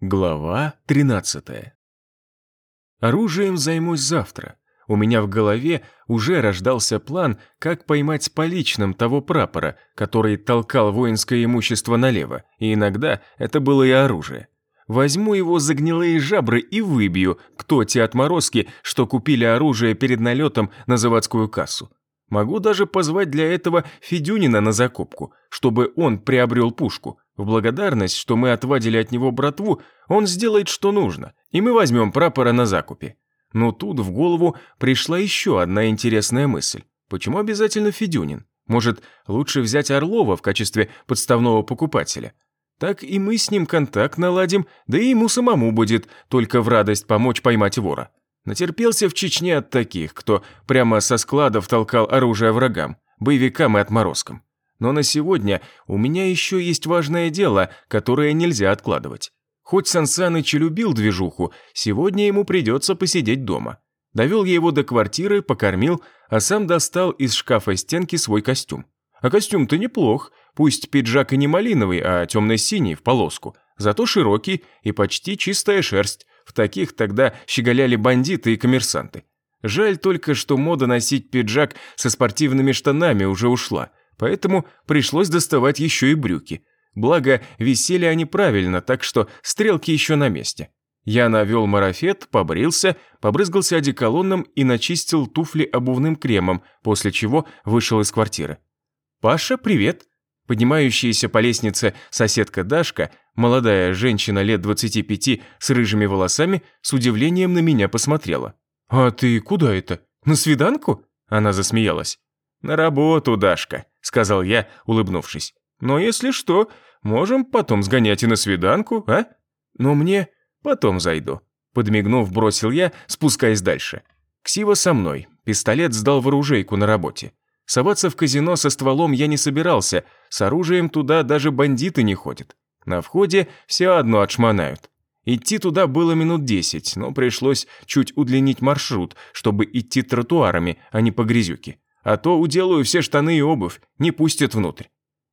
Глава 13 Оружием займусь завтра. У меня в голове уже рождался план, как поймать с поличным того прапора, который толкал воинское имущество налево, и иногда это было и оружие. Возьму его за гнилые жабры и выбью, кто те отморозки, что купили оружие перед налетом на заводскую кассу. Могу даже позвать для этого Федюнина на закупку, чтобы он приобрел пушку. В благодарность, что мы отвадили от него братву, он сделает, что нужно, и мы возьмем прапора на закупе. Но тут в голову пришла еще одна интересная мысль. Почему обязательно Федюнин? Может, лучше взять Орлова в качестве подставного покупателя? Так и мы с ним контакт наладим, да и ему самому будет только в радость помочь поймать вора. Натерпелся в Чечне от таких, кто прямо со складов толкал оружие врагам, боевикам и отморозкам. Но на сегодня у меня еще есть важное дело, которое нельзя откладывать. Хоть Сансаныч и любил движуху, сегодня ему придется посидеть дома. Довел я его до квартиры, покормил, а сам достал из шкафа стенки свой костюм. А костюм-то неплох, пусть пиджак и не малиновый, а темно-синий в полоску, зато широкий и почти чистая шерсть, в таких тогда щеголяли бандиты и коммерсанты. Жаль только, что мода носить пиджак со спортивными штанами уже ушла, поэтому пришлось доставать еще и брюки. Благо, висели они правильно, так что стрелки еще на месте. Я навел марафет, побрился, побрызгался одеколоном и начистил туфли обувным кремом, после чего вышел из квартиры. «Паша, привет!» Поднимающаяся по лестнице соседка Дашка, молодая женщина лет 25 с рыжими волосами, с удивлением на меня посмотрела. «А ты куда это? На свиданку?» Она засмеялась. «На работу, Дашка», — сказал я, улыбнувшись. «Но если что, можем потом сгонять и на свиданку, а? Но мне потом зайду». Подмигнув, бросил я, спускаясь дальше. Ксива со мной. Пистолет сдал в оружейку на работе. Соваться в казино со стволом я не собирался, с оружием туда даже бандиты не ходят. На входе все одно отшмонают. Идти туда было минут десять, но пришлось чуть удлинить маршрут, чтобы идти тротуарами, а не по грязюке. А то уделаю все штаны и обувь, не пустят внутрь.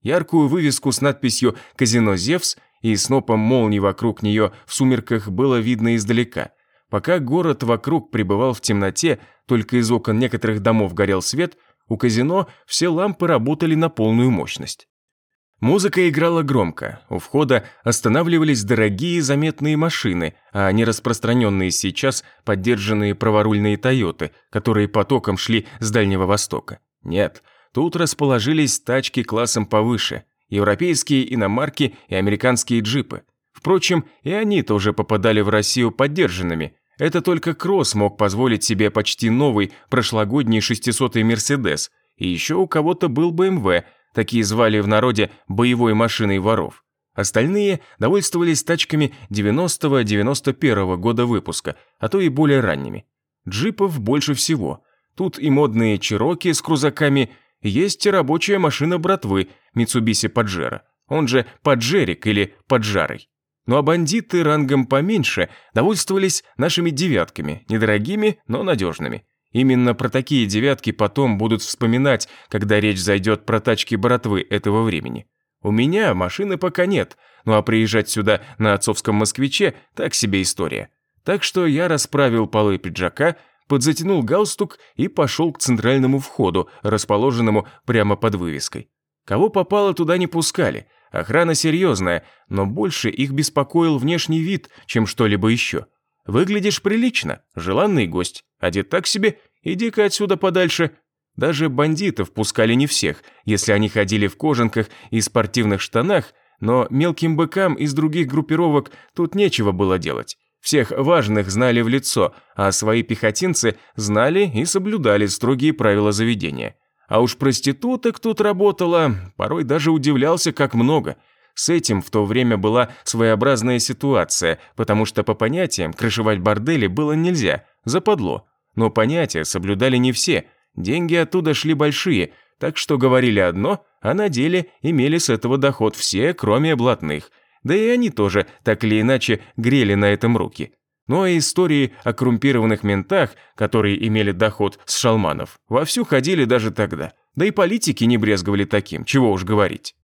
Яркую вывеску с надписью «Казино Зевс» и снопом молний вокруг нее в сумерках было видно издалека. Пока город вокруг пребывал в темноте, только из окон некоторых домов горел свет – у казино все лампы работали на полную мощность. Музыка играла громко, у входа останавливались дорогие заметные машины, а не распространенные сейчас поддержанные праворульные «Тойоты», которые потоком шли с Дальнего Востока. Нет, тут расположились тачки классом повыше, европейские иномарки и американские джипы. Впрочем, и они тоже попадали в Россию поддержанными, это только Кросс мог позволить себе почти новый прошлогодний 600-й Мерседес, и еще у кого-то был БМВ, такие звали в народе боевой машиной воров. Остальные довольствовались тачками 90-91 года выпуска, а то и более ранними. Джипов больше всего. Тут и модные Чироки с крузаками, есть и рабочая машина братвы Mitsubishi Паджеро, он же Паджерик или Паджарой. Ну а бандиты рангом поменьше довольствовались нашими девятками, недорогими, но надежными. Именно про такие девятки потом будут вспоминать, когда речь зайдет про тачки братвы этого времени. У меня машины пока нет, ну а приезжать сюда на отцовском москвиче – так себе история. Так что я расправил полы пиджака, подзатянул галстук и пошел к центральному входу, расположенному прямо под вывеской. Кого попало, туда не пускали – Охрана серьезная, но больше их беспокоил внешний вид, чем что-либо еще. Выглядишь прилично, желанный гость, одет так себе, иди-ка отсюда подальше. Даже бандитов пускали не всех, если они ходили в кожанках и спортивных штанах, но мелким быкам из других группировок тут нечего было делать. Всех важных знали в лицо, а свои пехотинцы знали и соблюдали строгие правила заведения. А уж проституток тут работало, порой даже удивлялся, как много. С этим в то время была своеобразная ситуация, потому что по понятиям крышевать бордели было нельзя, западло. Но понятия соблюдали не все, деньги оттуда шли большие, так что говорили одно, а на деле имели с этого доход все, кроме блатных. Да и они тоже, так или иначе, грели на этом руки. Ну а истории о коррумпированных ментах, которые имели доход с шалманов, вовсю ходили даже тогда. Да и политики не брезговали таким, чего уж говорить.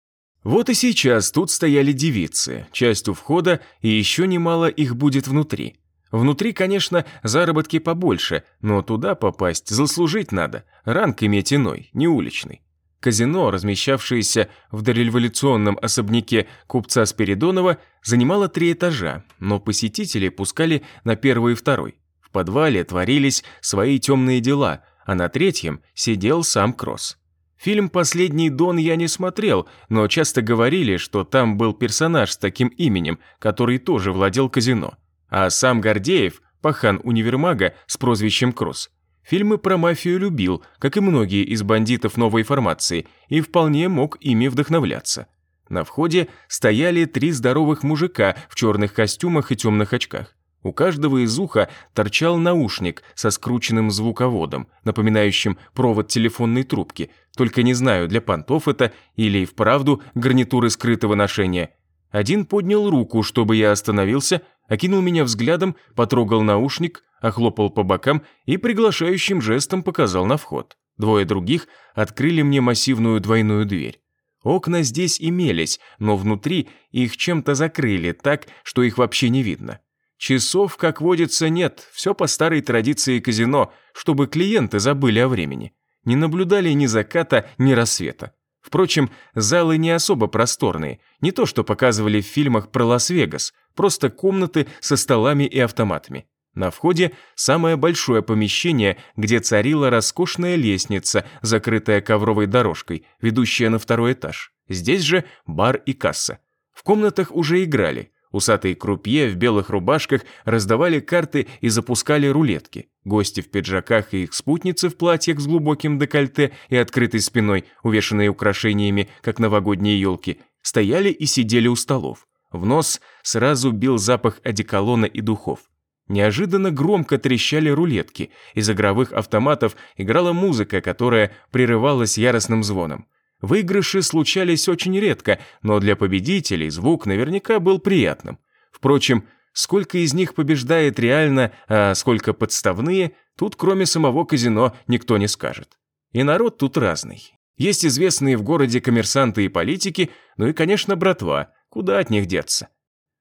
Вот и сейчас тут стояли девицы, часть у входа, и еще немало их будет внутри. Внутри, конечно, заработки побольше, но туда попасть заслужить надо, ранг иметь иной, не уличный. Казино, размещавшееся в дореволюционном особняке купца Спиридонова, занимало три этажа, но посетители пускали на первый и второй. В подвале творились свои темные дела, а на третьем сидел сам Кросс. Фильм «Последний Дон» я не смотрел, но часто говорили, что там был персонаж с таким именем, который тоже владел казино. А сам Гордеев, пахан универмага с прозвищем Кросс, фильмы про мафию любил, как и многие из бандитов новой формации, и вполне мог ими вдохновляться. На входе стояли три здоровых мужика в черных костюмах и темных очках. У каждого из уха торчал наушник со скрученным звуководом, напоминающим провод телефонной трубки, только не знаю, для понтов это или вправду гарнитуры скрытого ношения. Один поднял руку, чтобы я остановился, окинул меня взглядом, потрогал наушник, охлопал по бокам и приглашающим жестом показал на вход. Двое других открыли мне массивную двойную дверь. Окна здесь имелись, но внутри их чем-то закрыли так, что их вообще не видно. Часов, как водится, нет, все по старой традиции казино, чтобы клиенты забыли о времени. Не наблюдали ни заката, ни рассвета. Впрочем, залы не особо просторные, не то что показывали в фильмах про Лас-Вегас, просто комнаты со столами и автоматами. На входе самое большое помещение, где царила роскошная лестница, закрытая ковровой дорожкой, ведущая на второй этаж. Здесь же бар и касса. В комнатах уже играли – Усатые крупье в белых рубашках раздавали карты и запускали рулетки. Гости в пиджаках и их спутницы в платьях с глубоким декольте и открытой спиной, увешанные украшениями, как новогодние елки, стояли и сидели у столов. В нос сразу бил запах одеколона и духов. Неожиданно громко трещали рулетки, из игровых автоматов играла музыка, которая прерывалась яростным звоном. Выигрыши случались очень редко, но для победителей звук наверняка был приятным. Впрочем, сколько из них побеждает реально, а сколько подставные, тут кроме самого казино никто не скажет. И народ тут разный. Есть известные в городе коммерсанты и политики, ну и, конечно, братва, куда от них деться.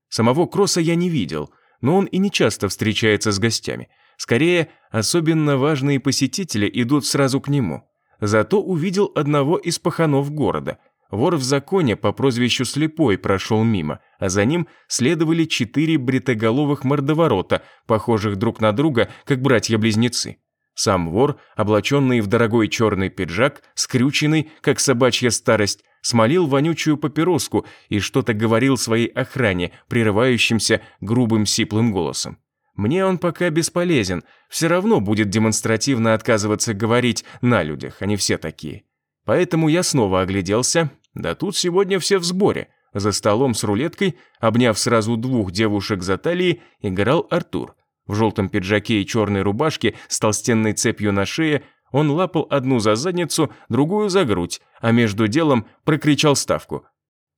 Самого Кросса я не видел, но он и не часто встречается с гостями. Скорее, особенно важные посетители идут сразу к нему. Зато увидел одного из паханов города. Вор в законе по прозвищу Слепой прошел мимо, а за ним следовали четыре бритоголовых мордоворота, похожих друг на друга, как братья-близнецы. Сам вор, облаченный в дорогой черный пиджак, скрюченный, как собачья старость, смолил вонючую папироску и что-то говорил своей охране, прерывающимся грубым сиплым голосом. Мне он пока бесполезен, все равно будет демонстративно отказываться говорить на людях, они все такие. Поэтому я снова огляделся, да тут сегодня все в сборе. За столом с рулеткой, обняв сразу двух девушек за талии, играл Артур. В желтом пиджаке и черной рубашке с толстенной цепью на шее он лапал одну за задницу, другую за грудь, а между делом прокричал ставку.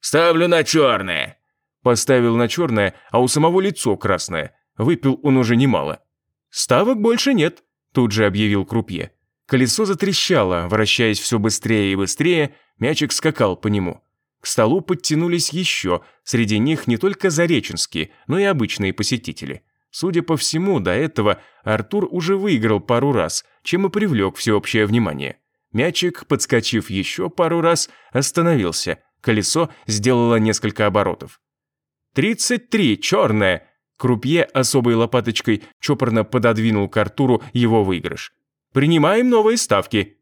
«Ставлю на черное!» Поставил на черное, а у самого лицо красное. Выпил он уже немало. «Ставок больше нет», – тут же объявил крупье. Колесо затрещало, вращаясь все быстрее и быстрее, мячик скакал по нему. К столу подтянулись еще, среди них не только зареченские, но и обычные посетители. Судя по всему, до этого Артур уже выиграл пару раз, чем и привлек всеобщее внимание. Мячик, подскочив еще пару раз, остановился. Колесо сделало несколько оборотов. «Тридцать три, черное!» Крупье особой лопаточкой чопорно пододвинул к Артуру его выигрыш. «Принимаем новые ставки».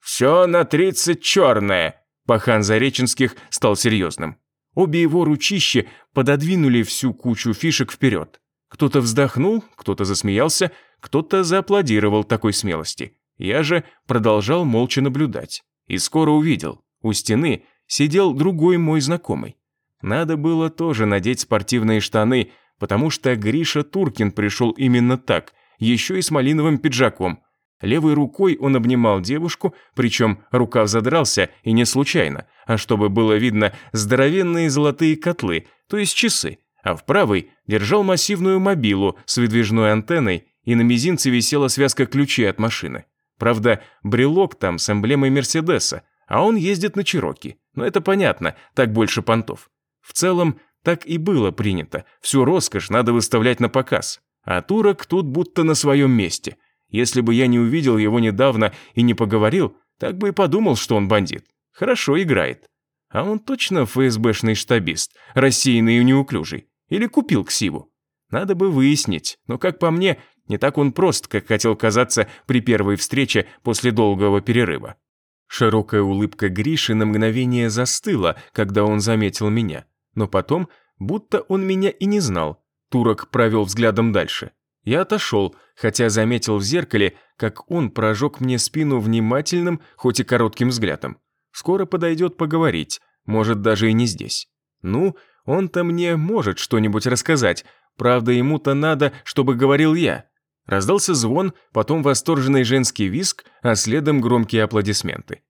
«Все на тридцать черное», Пахан Зареченских стал серьезным. Обе его ручища пододвинули всю кучу фишек вперед. Кто-то вздохнул, кто-то засмеялся, кто-то зааплодировал такой смелости. Я же продолжал молча наблюдать. И скоро увидел. У стены сидел другой мой знакомый. Надо было тоже надеть спортивные штаны, потому что Гриша Туркин пришел именно так, еще и с малиновым пиджаком. Левой рукой он обнимал девушку, причем рукав задрался, и не случайно, а чтобы было видно здоровенные золотые котлы, то есть часы, а в правой держал массивную мобилу с выдвижной антенной, и на мизинце висела связка ключей от машины. Правда, брелок там с эмблемой Мерседеса, а он ездит на Чироки. Но это понятно, так больше понтов. В целом, так и было принято. Всю роскошь надо выставлять на показ. А турок тут будто на своем месте. Если бы я не увидел его недавно и не поговорил, так бы и подумал, что он бандит. Хорошо играет. А он точно ФСБшный штабист, рассеянный и неуклюжий. Или купил ксиву. Надо бы выяснить, но, как по мне, не так он прост, как хотел казаться при первой встрече после долгого перерыва. Широкая улыбка Гриши на мгновение застыла, когда он заметил меня. Но потом, будто он меня и не знал, турок провел взглядом дальше. Я отошел, хотя заметил в зеркале, как он прожег мне спину внимательным, хоть и коротким взглядом. Скоро подойдет поговорить, может, даже и не здесь. Ну, он-то мне может что-нибудь рассказать, правда, ему-то надо, чтобы говорил я. Раздался звон, потом восторженный женский виск, а следом громкие аплодисменты.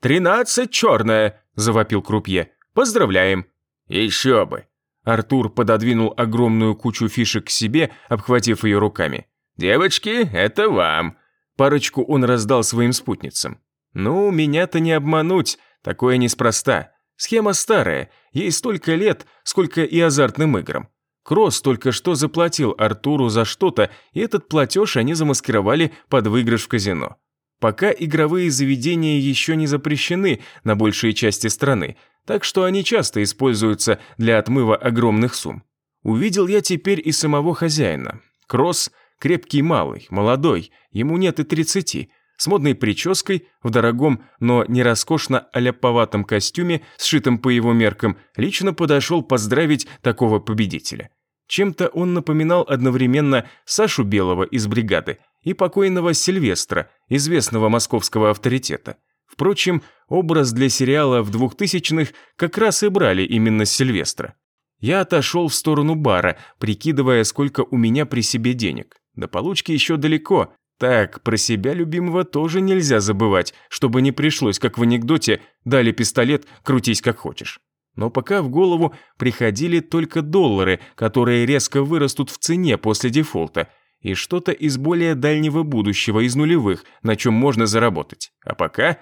«Тринадцать черная!» – завопил крупье. «Поздравляем!» «Еще бы!» Артур пододвинул огромную кучу фишек к себе, обхватив ее руками. «Девочки, это вам!» Парочку он раздал своим спутницам. «Ну, меня-то не обмануть, такое неспроста. Схема старая, ей столько лет, сколько и азартным играм. Кросс только что заплатил Артуру за что-то, и этот платеж они замаскировали под выигрыш в казино. Пока игровые заведения еще не запрещены на большей части страны, так что они часто используются для отмыва огромных сумм. Увидел я теперь и самого хозяина. Кросс – крепкий малый, молодой, ему нет и тридцати, с модной прической, в дорогом, но не роскошно аляповатом костюме, сшитом по его меркам, лично подошел поздравить такого победителя. Чем-то он напоминал одновременно Сашу Белого из бригады и покойного Сильвестра, известного московского авторитета. Впрочем, образ для сериала в двухтысячных как раз и брали именно с Сильвестра. Я отошел в сторону бара, прикидывая, сколько у меня при себе денег. До получки еще далеко. Так, про себя любимого тоже нельзя забывать, чтобы не пришлось, как в анекдоте, дали пистолет, крутись как хочешь. Но пока в голову приходили только доллары, которые резко вырастут в цене после дефолта, и что-то из более дальнего будущего, из нулевых, на чем можно заработать. А пока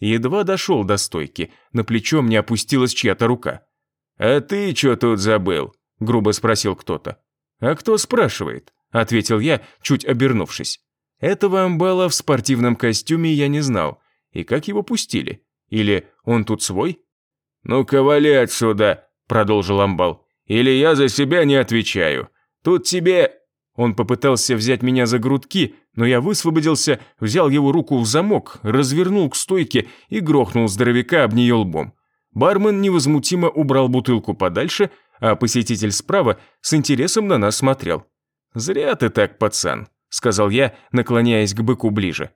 Едва дошел до стойки, на плечо мне опустилась чья-то рука. «А ты что тут забыл?» – грубо спросил кто-то. «А кто спрашивает?» – ответил я, чуть обернувшись. Этого амбала в спортивном костюме я не знал. И как его пустили? Или он тут свой? «Ну-ка, вали отсюда!» – продолжил амбал. «Или я за себя не отвечаю. Тут тебе он попытался взять меня за грудки, но я высвободился, взял его руку в замок, развернул к стойке и грохнул здоровяка об нее лбом. Бармен невозмутимо убрал бутылку подальше, а посетитель справа с интересом на нас смотрел. «Зря ты так, пацан», — сказал я, наклоняясь к быку ближе.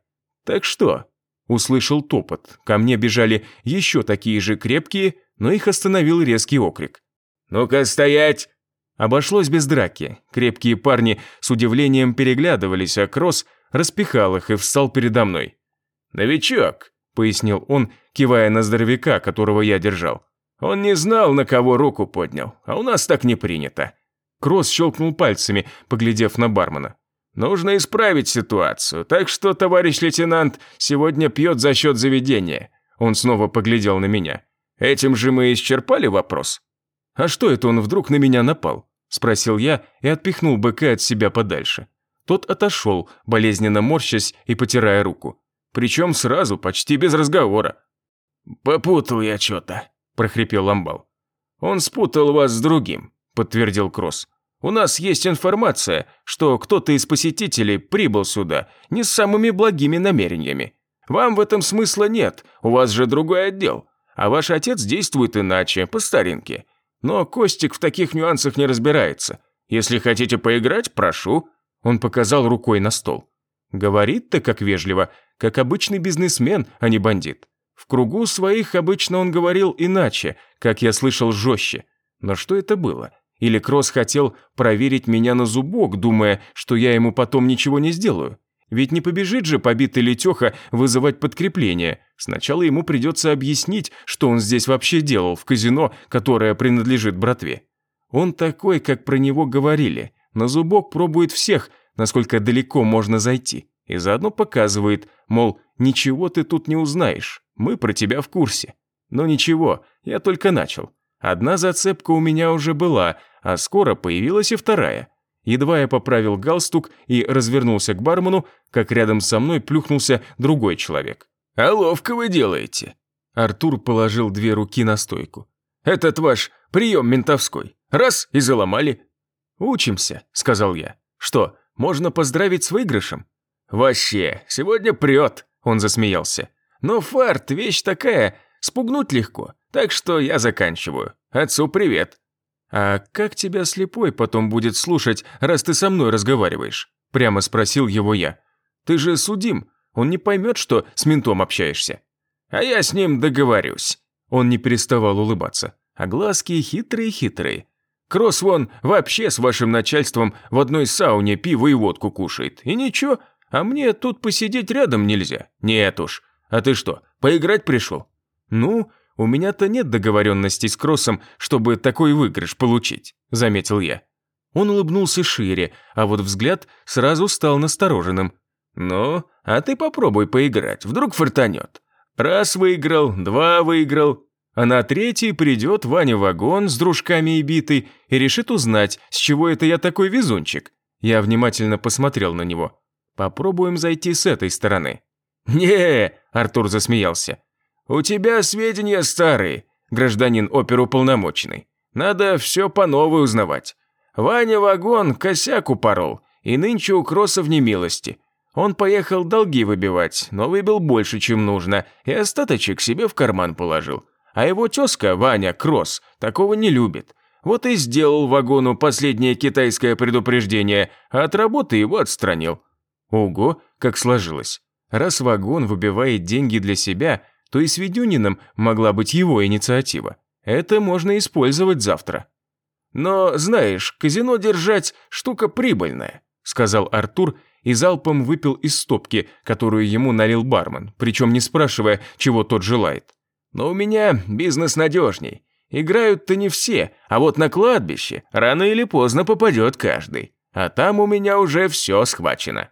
«Так что?» Услышал топот. Ко мне бежали еще такие же крепкие, но их остановил резкий окрик. «Ну-ка стоять!» Обошлось без драки. Крепкие парни с удивлением переглядывались, а Кросс распихал их и встал передо мной. «Новичок», — пояснил он, кивая на здоровяка, которого я держал. «Он не знал, на кого руку поднял, а у нас так не принято». Кросс щелкнул пальцами, поглядев на бармена. «Нужно исправить ситуацию, так что, товарищ лейтенант, сегодня пьет за счет заведения». Он снова поглядел на меня. «Этим же мы исчерпали вопрос?» «А что это он вдруг на меня напал?» – спросил я и отпихнул быка от себя подальше. Тот отошел, болезненно морщась и потирая руку. Причем сразу, почти без разговора. «Попутал я что-то», – прохрипел Ламбал. «Он спутал вас с другим», – подтвердил Кросс. «У нас есть информация, что кто-то из посетителей прибыл сюда не с самыми благими намерениями. Вам в этом смысла нет, у вас же другой отдел. А ваш отец действует иначе, по старинке. Но Костик в таких нюансах не разбирается. Если хотите поиграть, прошу». Он показал рукой на стол. Говорит-то как вежливо, как обычный бизнесмен, а не бандит. В кругу своих обычно он говорил иначе, как я слышал жестче. Но что это было? Или Кросс хотел проверить меня на зубок, думая, что я ему потом ничего не сделаю? Ведь не побежит же побитый Летеха вызывать подкрепление. Сначала ему придется объяснить, что он здесь вообще делал в казино, которое принадлежит братве. Он такой, как про него говорили. На зубок пробует всех, насколько далеко можно зайти. И заодно показывает, мол, ничего ты тут не узнаешь, мы про тебя в курсе. Но ничего, я только начал. Одна зацепка у меня уже была, а скоро появилась и вторая. Едва я поправил галстук и развернулся к бармену, как рядом со мной плюхнулся другой человек. «А ловко вы делаете!» Артур положил две руки на стойку. «Этот ваш прием ментовской. Раз и заломали». «Учимся», — сказал я. «Что, можно поздравить с выигрышем?» «Вообще, сегодня прет», — он засмеялся. «Но фарт — вещь такая, спугнуть легко. Так что я заканчиваю. Отцу привет». «А как тебя слепой потом будет слушать, раз ты со мной разговариваешь?» Прямо спросил его я. «Ты же судим. Он не поймет, что с ментом общаешься». «А я с ним договорюсь». Он не переставал улыбаться. А глазки хитрые-хитрые. Кросс вон вообще с вашим начальством в одной сауне пиво и водку кушает. И ничего, а мне тут посидеть рядом нельзя. Нет уж. А ты что, поиграть пришел? Ну, «У меня-то нет договоренности с Кроссом, чтобы такой выигрыш получить», – заметил я. Он улыбнулся шире, а вот взгляд сразу стал настороженным. «Ну, а ты попробуй поиграть, вдруг фартанет. Раз выиграл, два выиграл, а на третий придет Ваня Вагон с дружками и битый и решит узнать, с чего это я такой везунчик». Я внимательно посмотрел на него. «Попробуем зайти с этой стороны». «Не!» – Артур засмеялся. «У тебя сведения старые, гражданин оперуполномоченный. Надо все по новой узнавать. Ваня Вагон косяк упорол, и нынче у Кросса в немилости. Он поехал долги выбивать, но выбил больше, чем нужно, и остаточек себе в карман положил. А его тезка, Ваня Кросс, такого не любит. Вот и сделал Вагону последнее китайское предупреждение, а от работы его отстранил. Ого, как сложилось. Раз Вагон выбивает деньги для себя – то и с Ведюниным могла быть его инициатива. Это можно использовать завтра. «Но, знаешь, казино держать – штука прибыльная», – сказал Артур и залпом выпил из стопки, которую ему налил бармен, причем не спрашивая, чего тот желает. «Но у меня бизнес надежней. Играют-то не все, а вот на кладбище рано или поздно попадет каждый. А там у меня уже все схвачено».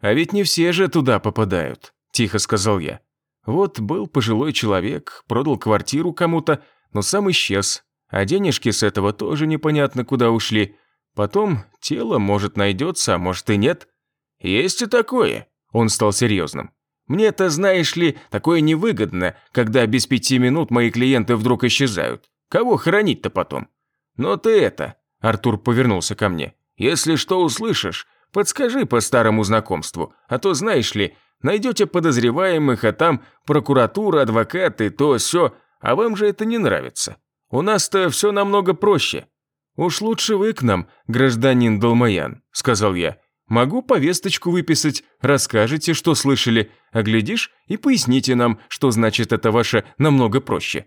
«А ведь не все же туда попадают», – тихо сказал я. Вот был пожилой человек, продал квартиру кому-то, но сам исчез. А денежки с этого тоже непонятно куда ушли. Потом тело, может, найдется, а может и нет. Есть и такое. Он стал серьезным. Мне-то, знаешь ли, такое невыгодно, когда без пяти минут мои клиенты вдруг исчезают. Кого хоронить-то потом? Но ты это... Артур повернулся ко мне. Если что услышишь, подскажи по старому знакомству, а то, знаешь ли, Найдете подозреваемых, а там прокуратура, адвокаты, то все, а вам же это не нравится. У нас-то все намного проще». «Уж лучше вы к нам, гражданин Долмаян», – сказал я. «Могу повесточку выписать, расскажете, что слышали, а глядишь и поясните нам, что значит это ваше намного проще».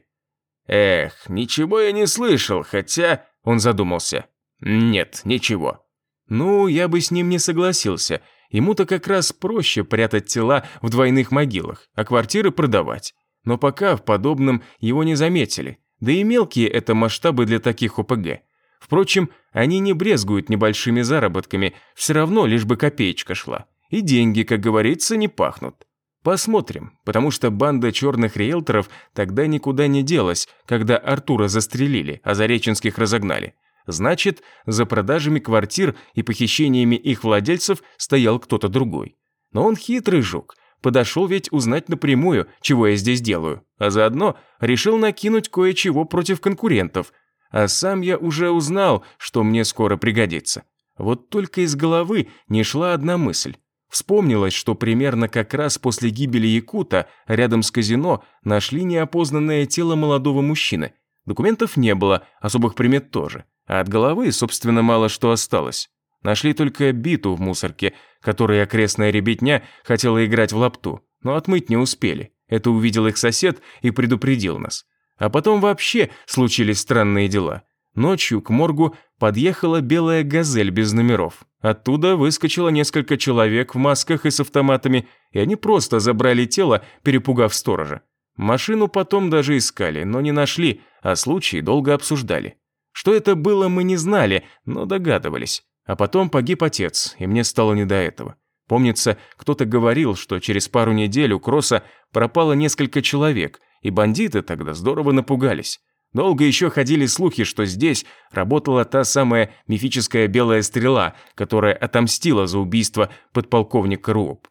«Эх, ничего я не слышал, хотя...» – он задумался. «Нет, ничего». «Ну, я бы с ним не согласился. Ему-то как раз проще прятать тела в двойных могилах, а квартиры продавать. Но пока в подобном его не заметили. Да и мелкие это масштабы для таких ОПГ. Впрочем, они не брезгуют небольшими заработками, все равно лишь бы копеечка шла. И деньги, как говорится, не пахнут. Посмотрим, потому что банда черных риэлторов тогда никуда не делась, когда Артура застрелили, а Зареченских разогнали. Значит, за продажами квартир и похищениями их владельцев стоял кто-то другой. Но он хитрый жук, подошел ведь узнать напрямую, чего я здесь делаю, а заодно решил накинуть кое-чего против конкурентов. А сам я уже узнал, что мне скоро пригодится. Вот только из головы не шла одна мысль. Вспомнилось, что примерно как раз после гибели Якута рядом с казино нашли неопознанное тело молодого мужчины. Документов не было, особых примет тоже. А от головы, собственно, мало что осталось. Нашли только биту в мусорке, которой окрестная ребятня хотела играть в лапту, но отмыть не успели. Это увидел их сосед и предупредил нас. А потом вообще случились странные дела. Ночью к моргу подъехала белая газель без номеров. Оттуда выскочило несколько человек в масках и с автоматами, и они просто забрали тело, перепугав сторожа. Машину потом даже искали, но не нашли, а случай долго обсуждали. Что это было, мы не знали, но догадывались. А потом погиб отец, и мне стало не до этого. Помнится, кто-то говорил, что через пару недель у Кросса пропало несколько человек, И бандиты тогда здорово напугались. Долго еще ходили слухи, что здесь работала та самая мифическая белая стрела, которая отомстила за убийство подполковника Руоп.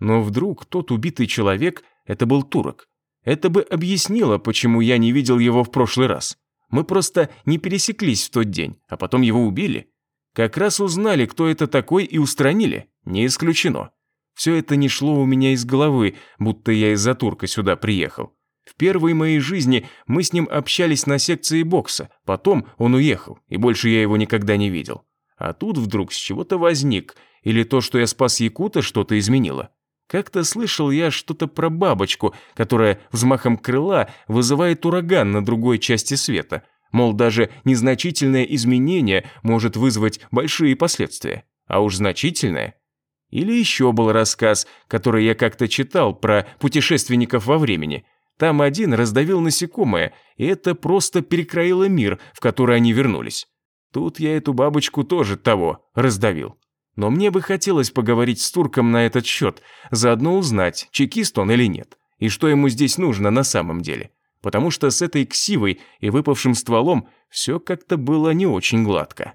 Но вдруг тот убитый человек – это был турок. Это бы объяснило, почему я не видел его в прошлый раз. Мы просто не пересеклись в тот день, а потом его убили. Как раз узнали, кто это такой, и устранили. Не исключено. Все это не шло у меня из головы, будто я из-за турка сюда приехал. В первой моей жизни мы с ним общались на секции бокса, потом он уехал, и больше я его никогда не видел. А тут вдруг с чего-то возник, или то, что я спас Якута, что-то изменило. Как-то слышал я что-то про бабочку, которая взмахом крыла вызывает ураган на другой части света. Мол, даже незначительное изменение может вызвать большие последствия. А уж значительное. Или еще был рассказ, который я как-то читал про путешественников во времени – там один раздавил насекомое, и это просто перекроило мир, в который они вернулись. Тут я эту бабочку тоже того раздавил. Но мне бы хотелось поговорить с турком на этот счет, заодно узнать, чекист он или нет, и что ему здесь нужно на самом деле. Потому что с этой ксивой и выпавшим стволом все как-то было не очень гладко.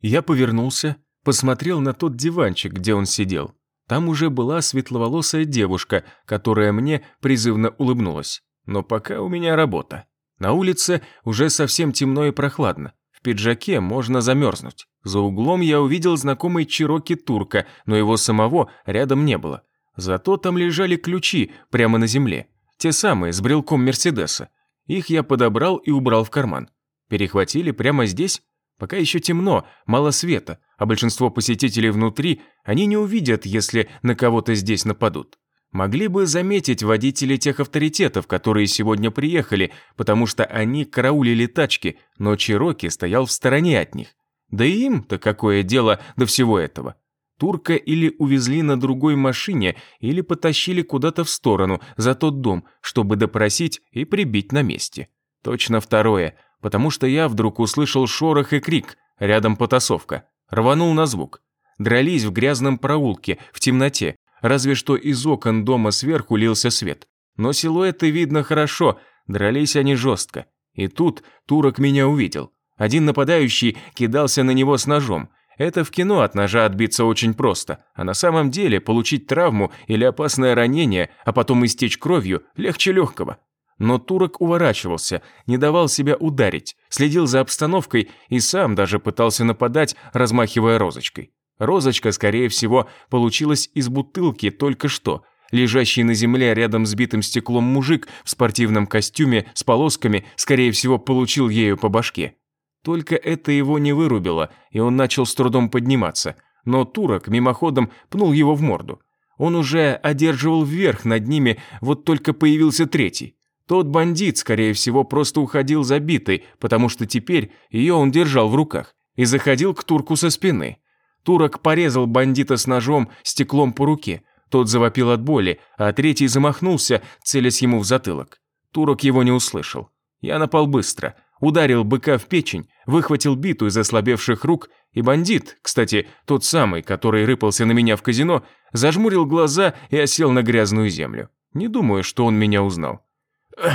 Я повернулся, посмотрел на тот диванчик, где он сидел. Там уже была светловолосая девушка, которая мне призывно улыбнулась. Но пока у меня работа. На улице уже совсем темно и прохладно. Пиджаке можно замерзнуть. За углом я увидел знакомый Чироки турка, но его самого рядом не было. Зато там лежали ключи прямо на земле. Те самые, с брелком Мерседеса. Их я подобрал и убрал в карман. Перехватили прямо здесь? Пока еще темно, мало света, а большинство посетителей внутри они не увидят, если на кого-то здесь нападут. Могли бы заметить водители тех авторитетов, которые сегодня приехали, потому что они караулили тачки, но Чироки стоял в стороне от них. Да и им-то какое дело до всего этого? Турка или увезли на другой машине, или потащили куда-то в сторону, за тот дом, чтобы допросить и прибить на месте. Точно второе, потому что я вдруг услышал шорох и крик, рядом потасовка. Рванул на звук. Дрались в грязном проулке, в темноте, разве что из окон дома сверху лился свет. Но силуэты видно хорошо, дрались они жестко. И тут турок меня увидел. Один нападающий кидался на него с ножом. Это в кино от ножа отбиться очень просто, а на самом деле получить травму или опасное ранение, а потом истечь кровью, легче легкого. Но турок уворачивался, не давал себя ударить, следил за обстановкой и сам даже пытался нападать, размахивая розочкой. Розочка, скорее всего, получилась из бутылки только что. Лежащий на земле рядом с битым стеклом мужик в спортивном костюме с полосками, скорее всего, получил ею по башке. Только это его не вырубило, и он начал с трудом подниматься. Но турок мимоходом пнул его в морду. Он уже одерживал вверх над ними, вот только появился третий. Тот бандит, скорее всего, просто уходил забитый, потому что теперь ее он держал в руках, и заходил к турку со спины. Турок порезал бандита с ножом стеклом по руке. Тот завопил от боли, а третий замахнулся, целясь ему в затылок. Турок его не услышал. Я напал быстро, ударил быка в печень, выхватил биту из ослабевших рук, и бандит, кстати, тот самый, который рыпался на меня в казино, зажмурил глаза и осел на грязную землю. Не думаю, что он меня узнал.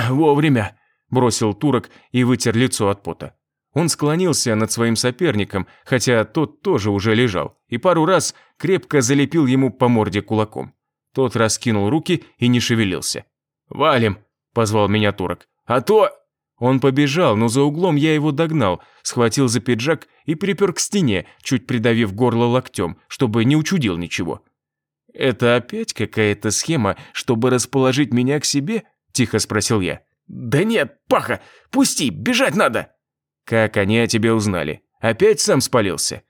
«Вовремя», – бросил турок и вытер лицо от пота. Он склонился над своим соперником, хотя тот тоже уже лежал, и пару раз крепко залепил ему по морде кулаком. Тот раскинул руки и не шевелился. «Валим», – позвал меня турок. «А то...» Он побежал, но за углом я его догнал, схватил за пиджак и припер к стене, чуть придавив горло локтем, чтобы не учудил ничего. «Это опять какая-то схема, чтобы расположить меня к себе?» – тихо спросил я. «Да нет, Паха, пусти, бежать надо!» «Как они о тебе узнали? Опять сам спалился?»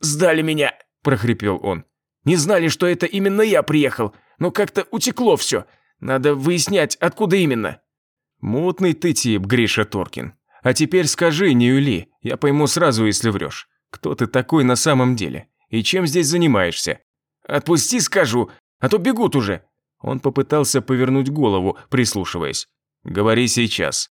«Сдали меня!» – прохрипел он. «Не знали, что это именно я приехал, но как-то утекло все. Надо выяснять, откуда именно». «Мутный ты тип, Гриша Торкин. А теперь скажи, не юли, я пойму сразу, если врешь. Кто ты такой на самом деле? И чем здесь занимаешься?» «Отпусти, скажу, а то бегут уже», он попытался повернуть голову, прислушиваясь. «Говори сейчас».